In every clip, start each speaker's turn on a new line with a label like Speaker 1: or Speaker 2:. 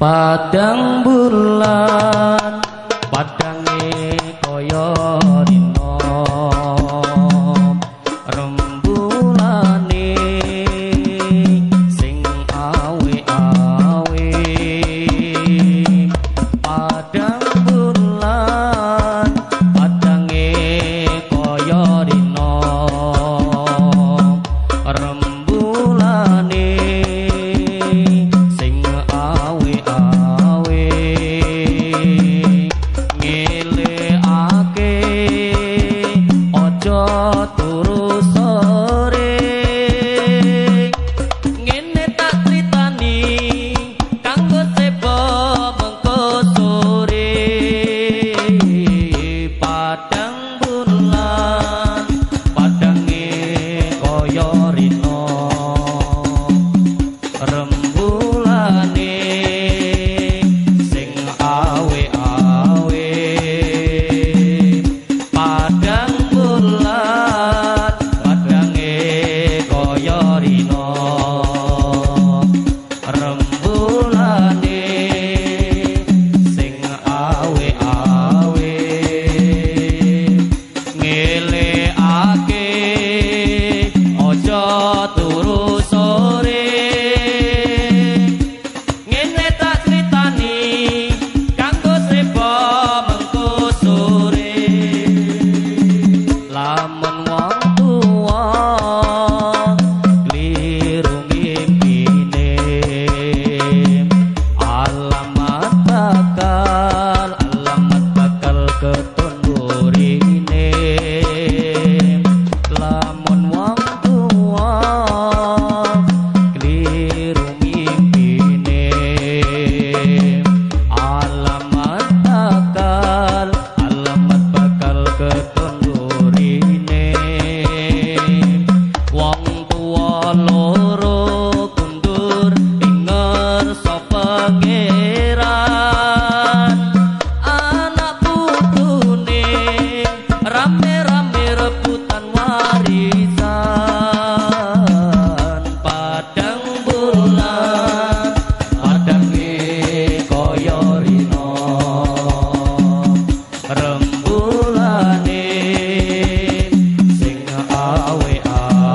Speaker 1: padang bulan padange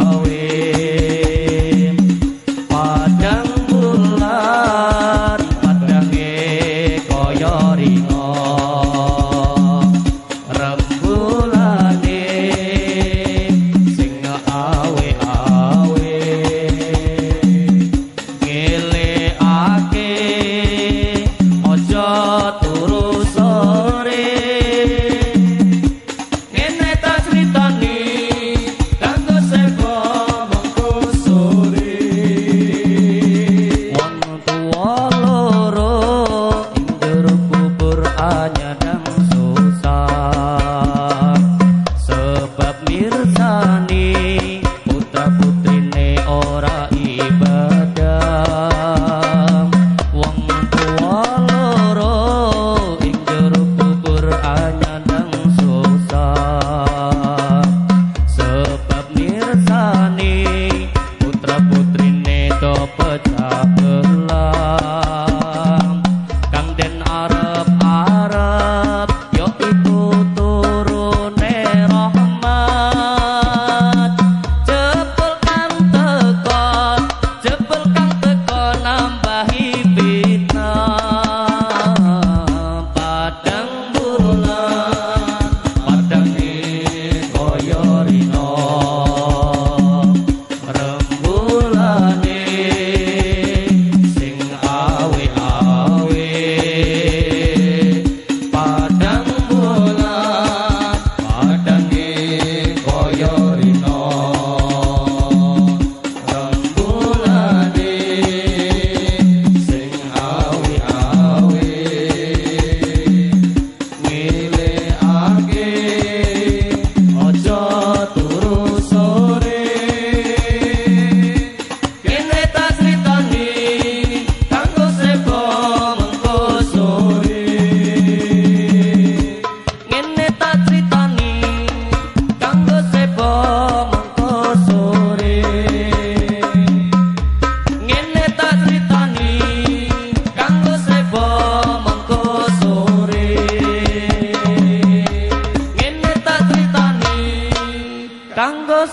Speaker 1: away.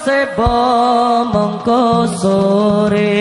Speaker 1: Sebo mengko sore